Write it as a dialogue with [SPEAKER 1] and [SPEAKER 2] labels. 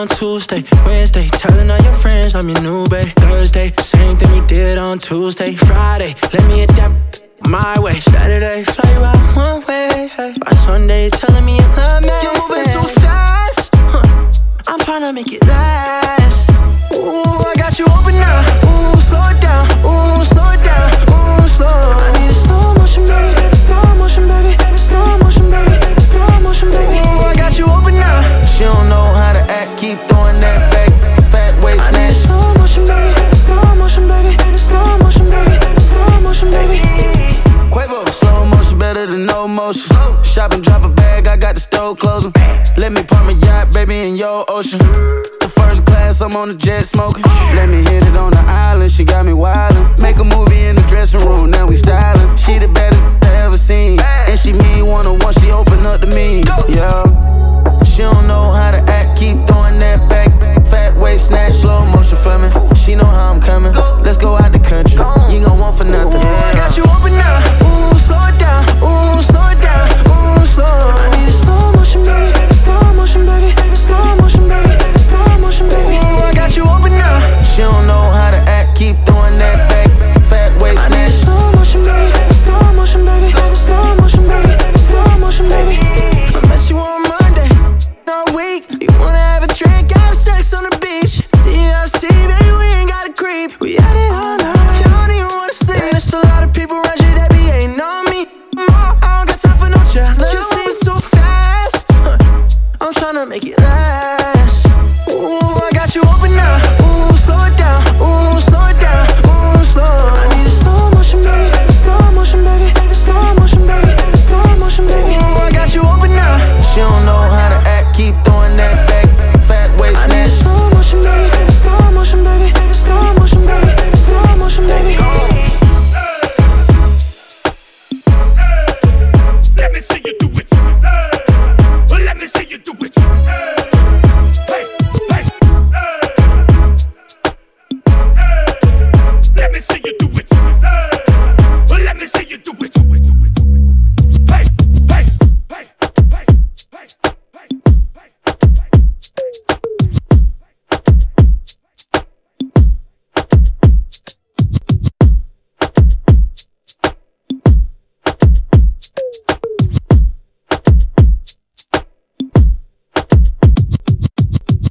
[SPEAKER 1] on Tuesday, Wednesday, telling all your friends I'm your new babe. Thursday, same thing we did on Tuesday, Friday, let me adapt my way. Saturday, fly you out one way. By Sunday, telling me you love me. You're moving so fast, huh. I'm trying to make it last.
[SPEAKER 2] Let me park my yacht, baby, in your ocean. The first class, I'm on the jet smoking. Let me hit it on the island, she got